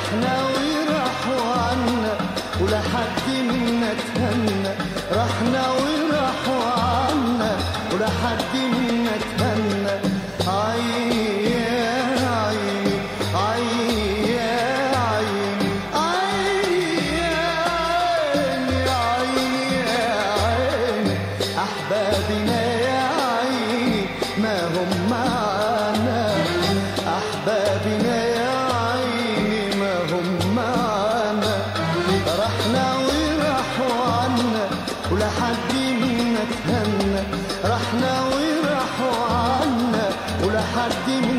رحنا وراح عنا ولا حد منا تهنى رحنا وراح عنا ولا حد منا تهنى عيني أحبابنا يا عيني ما هم 啊！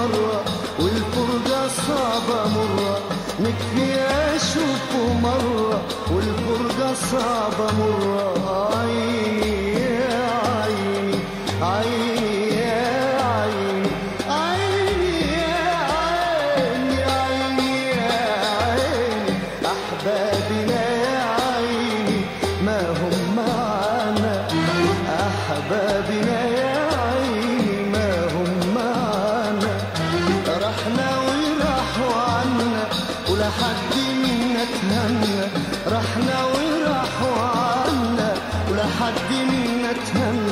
مرة والفرقة صعبة مرة نكفي أشوفه مرة والفرقة صعبة مرة. عيني يا عيني عيني يا عيني عيني يا عيني عيني يا عيني. أحبابنا يا عيني ما هم معانا أحبابنا حد منا تمنى رحنا وراحوا عنا ولا حد منا تمنى